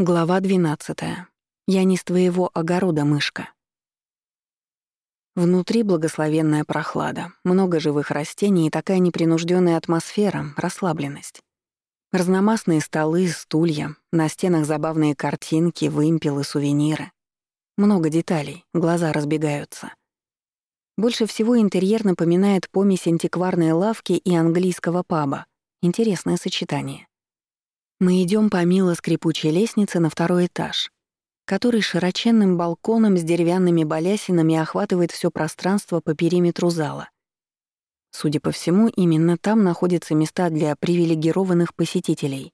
Глава 12. Я не с твоего огорода, мышка. Внутри благословенная прохлада, много живых растений и такая непринужденная атмосфера, расслабленность. Разномастные столы, стулья, на стенах забавные картинки, вымпелы, сувениры. Много деталей, глаза разбегаются. Больше всего интерьер напоминает помесь антикварной лавки и английского паба. Интересное сочетание. Мы идем по мило скрипучей лестнице на второй этаж, который широченным балконом с деревянными балясинами охватывает все пространство по периметру зала. Судя по всему, именно там находятся места для привилегированных посетителей.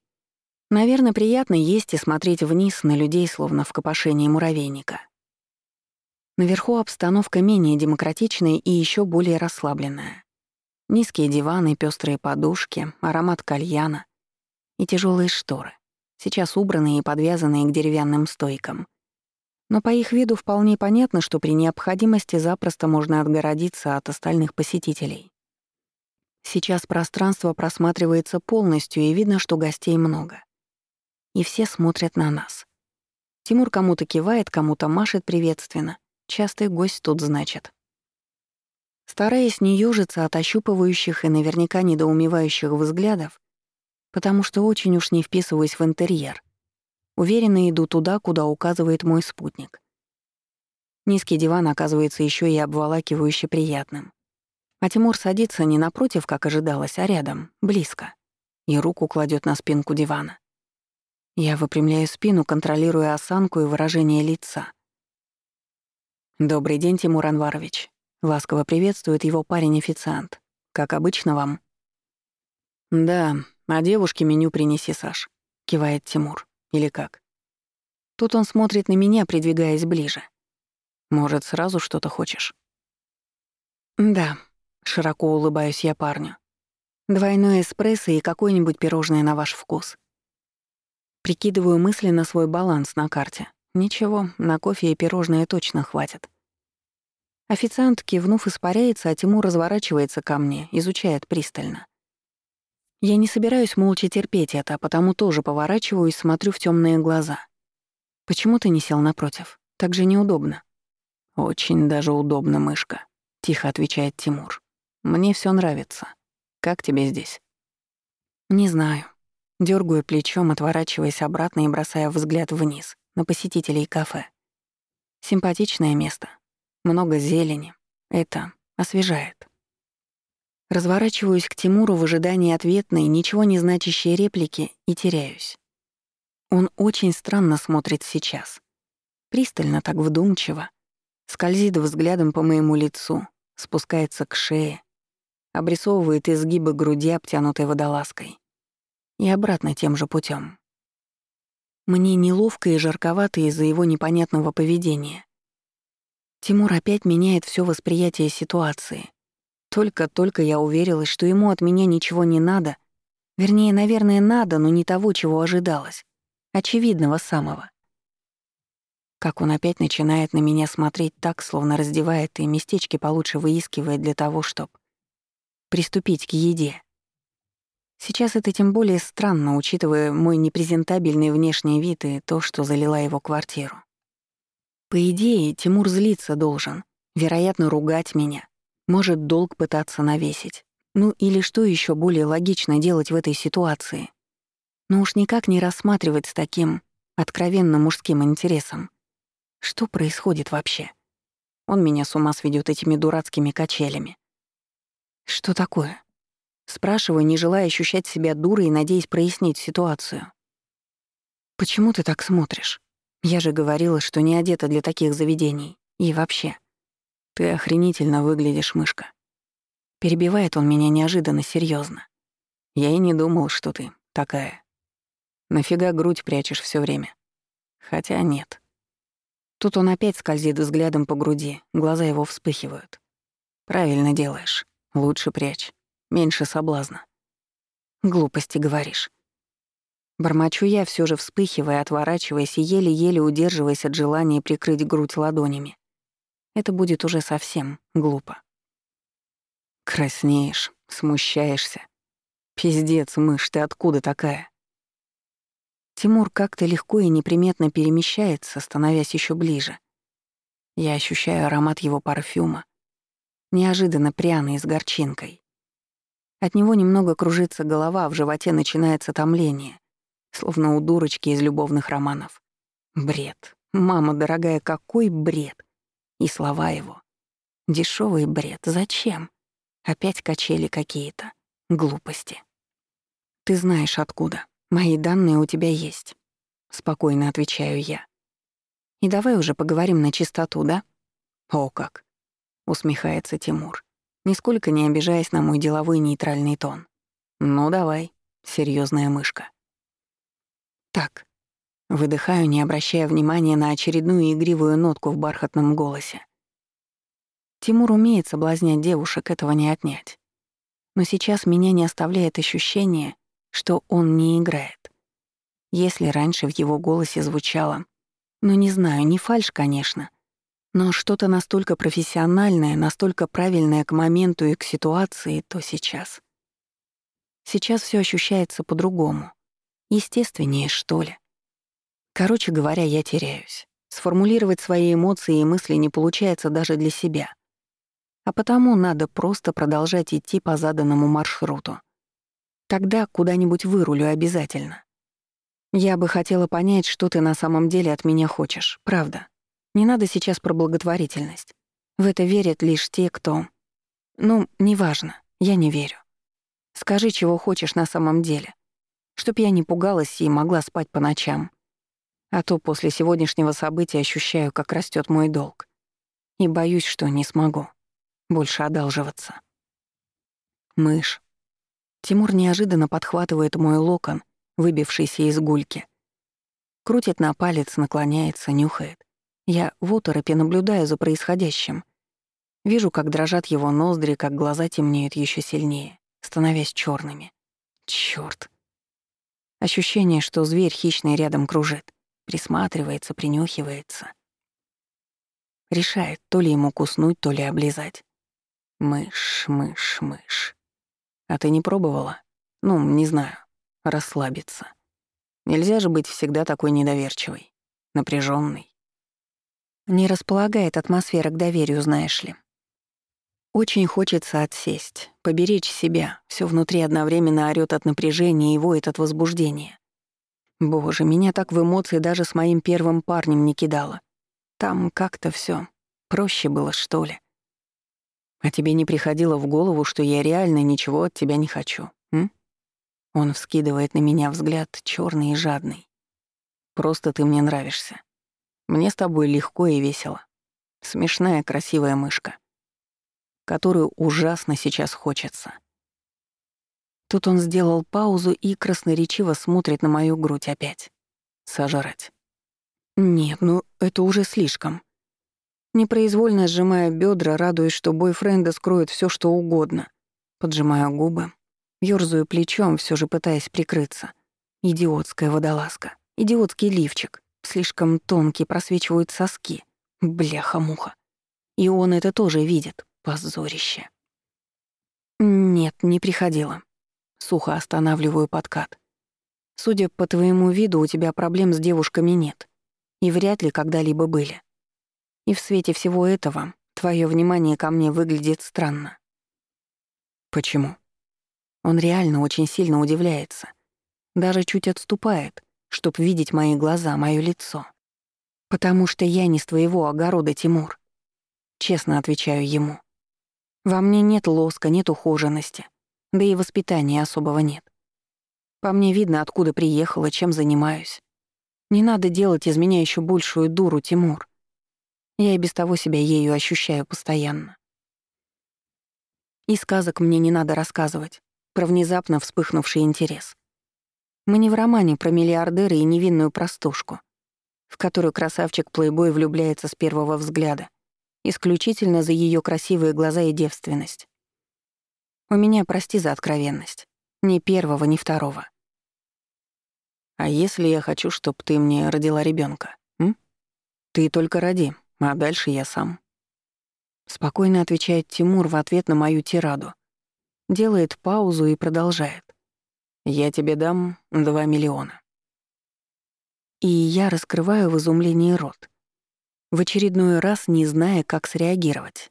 Наверное, приятно есть и смотреть вниз на людей, словно в копошении муравейника. Наверху обстановка менее демократичная и еще более расслабленная. Низкие диваны, пестрые подушки, аромат кальяна, и тяжелые шторы, сейчас убранные и подвязанные к деревянным стойкам. Но по их виду вполне понятно, что при необходимости запросто можно отгородиться от остальных посетителей. Сейчас пространство просматривается полностью, и видно, что гостей много. И все смотрят на нас. Тимур кому-то кивает, кому-то машет приветственно. Частый гость тут значит. Стараясь не ёжиться от ощупывающих и наверняка недоумевающих взглядов, потому что очень уж не вписываюсь в интерьер. Уверенно иду туда, куда указывает мой спутник. Низкий диван оказывается еще и обволакивающе приятным. А Тимур садится не напротив, как ожидалось, а рядом, близко, и руку кладет на спинку дивана. Я выпрямляю спину, контролируя осанку и выражение лица. «Добрый день, Тимур Анварович», — ласково приветствует его парень-официант. «Как обычно вам?» «Да, «А девушке меню принеси, Саш», — кивает Тимур. «Или как?» Тут он смотрит на меня, придвигаясь ближе. «Может, сразу что-то хочешь?» «Да», — широко улыбаюсь я парню. «Двойной эспрессо и какое-нибудь пирожное на ваш вкус». Прикидываю мысли на свой баланс на карте. Ничего, на кофе и пирожное точно хватит. Официант, кивнув, испаряется, а Тимур разворачивается ко мне, изучает пристально. Я не собираюсь молча терпеть это, а потому тоже поворачиваю и смотрю в темные глаза. «Почему ты не сел напротив? Так же неудобно». «Очень даже удобно, мышка», — тихо отвечает Тимур. «Мне все нравится. Как тебе здесь?» «Не знаю». Дёргаю плечом, отворачиваясь обратно и бросая взгляд вниз, на посетителей кафе. Симпатичное место. Много зелени. Это освежает. Разворачиваюсь к Тимуру в ожидании ответной, ничего не значащей реплики и теряюсь. Он очень странно смотрит сейчас. Пристально, так вдумчиво. Скользит взглядом по моему лицу, спускается к шее, обрисовывает изгибы груди, обтянутой водолазкой. И обратно тем же путем. Мне неловко и жарковато из-за его непонятного поведения. Тимур опять меняет все восприятие ситуации — только-только я уверилась, что ему от меня ничего не надо. Вернее, наверное, надо, но не того, чего ожидалось. Очевидного самого. Как он опять начинает на меня смотреть так, словно раздевает и местечки получше выискивает для того, чтобы приступить к еде. Сейчас это тем более странно, учитывая мой непрезентабельный внешний вид и то, что залила его квартиру. По идее, Тимур злиться должен, вероятно, ругать меня, может, долг пытаться навесить. Ну или что еще более логично делать в этой ситуации? Но уж никак не рассматривать с таким откровенно мужским интересом. Что происходит вообще? Он меня с ума сведет этими дурацкими качелями. Что такое? Спрашиваю, не желая ощущать себя дурой и надеясь прояснить ситуацию. «Почему ты так смотришь? Я же говорила, что не одета для таких заведений. И вообще...» Ты охренительно выглядишь, мышка. Перебивает он меня неожиданно серьезно. Я и не думал, что ты такая. Нафига грудь прячешь все время? Хотя нет. Тут он опять скользит взглядом по груди, глаза его вспыхивают. Правильно делаешь. Лучше прячь. Меньше соблазна. Глупости говоришь. Бормочу я, все же вспыхивая, отворачиваясь и еле-еле удерживаясь от желания прикрыть грудь ладонями. Это будет уже совсем глупо. Краснеешь, смущаешься. Пиздец, мышь, ты откуда такая? Тимур как-то легко и неприметно перемещается, становясь еще ближе. Я ощущаю аромат его парфюма, неожиданно пряный, с горчинкой. От него немного кружится голова, в животе начинается томление, словно у дурочки из любовных романов. Бред. Мама дорогая, какой бред. И слова его. Дешевый бред. Зачем? Опять качели какие-то. Глупости. Ты знаешь откуда. Мои данные у тебя есть. Спокойно отвечаю я. И давай уже поговорим на чистоту, да? О как. Усмехается Тимур нисколько не обижаясь на мой деловой нейтральный тон. «Ну давай, серьезная мышка». «Так». Выдыхаю, не обращая внимания на очередную игривую нотку в бархатном голосе. Тимур умеет соблазнять девушек, этого не отнять. Но сейчас меня не оставляет ощущение, что он не играет. Если раньше в его голосе звучало, ну не знаю, не фальш, конечно, но что-то настолько профессиональное, настолько правильное к моменту и к ситуации, то сейчас. Сейчас все ощущается по-другому. Естественнее, что ли. Короче говоря, я теряюсь. Сформулировать свои эмоции и мысли не получается даже для себя. А потому надо просто продолжать идти по заданному маршруту. Тогда куда-нибудь вырулю обязательно. Я бы хотела понять, что ты на самом деле от меня хочешь, правда. Не надо сейчас про благотворительность. В это верят лишь те, кто... Ну, неважно, я не верю. Скажи, чего хочешь на самом деле. Чтоб я не пугалась и могла спать по ночам. А то после сегодняшнего события ощущаю, как растет мой долг. И боюсь, что не смогу больше одалживаться. Мышь. Тимур неожиданно подхватывает мой локон, выбившийся из гульки. Крутит на палец, наклоняется, нюхает. Я в оторопе наблюдаю за происходящим. Вижу, как дрожат его ноздри, как глаза темнеют еще сильнее, становясь черными. Черт! Ощущение, что зверь хищный рядом кружит, присматривается, принюхивается. Решает, то ли ему куснуть, то ли облизать. Мышь, мышь, мышь. А ты не пробовала? Ну, не знаю. Расслабиться. Нельзя же быть всегда такой недоверчивой, напряженной. Не располагает атмосфера к доверию, знаешь ли. Очень хочется отсесть, поберечь себя. Все внутри одновременно орёт от напряжения и воет от возбуждения. Боже, меня так в эмоции даже с моим первым парнем не кидало. Там как-то все проще было, что ли. А тебе не приходило в голову, что я реально ничего от тебя не хочу, м? Он вскидывает на меня взгляд черный и жадный. Просто ты мне нравишься. Мне с тобой легко и весело. Смешная, красивая мышка, которую ужасно сейчас хочется. Тут он сделал паузу и красноречиво смотрит на мою грудь опять. Сожрать. Нет, ну это уже слишком. Непроизвольно сжимая бедра, радуясь, что бойфренда скроет все, что угодно. Поджимаю губы, ёрзаю плечом, все же пытаясь прикрыться. Идиотская водолазка, идиотский лифчик. Слишком тонкие просвечивают соски. Бляха-муха. И он это тоже видит. Позорище. Нет, не приходило. Сухо останавливаю подкат. Судя по твоему виду, у тебя проблем с девушками нет. И вряд ли когда-либо были. И в свете всего этого твое внимание ко мне выглядит странно. Почему? Он реально очень сильно удивляется. Даже чуть отступает, чтоб видеть мои глаза, моё лицо. Потому что я не с твоего огорода, Тимур. Честно отвечаю ему. Во мне нет лоска, нет ухоженности, да и воспитания особого нет. По мне видно, откуда приехала, чем занимаюсь. Не надо делать из меня еще большую дуру, Тимур. Я и без того себя ею ощущаю постоянно. И сказок мне не надо рассказывать про внезапно вспыхнувший интерес. Мы не в романе про миллиардера и невинную простушку, в которую красавчик-плейбой влюбляется с первого взгляда, исключительно за ее красивые глаза и девственность. У меня, прости за откровенность, ни первого, ни второго. А если я хочу, чтобы ты мне родила ребенка, м? Ты только роди, а дальше я сам. Спокойно отвечает Тимур в ответ на мою тираду. Делает паузу и продолжает. Я тебе дам два миллиона. и я раскрываю в изумлении рот. В очередной раз не зная, как среагировать.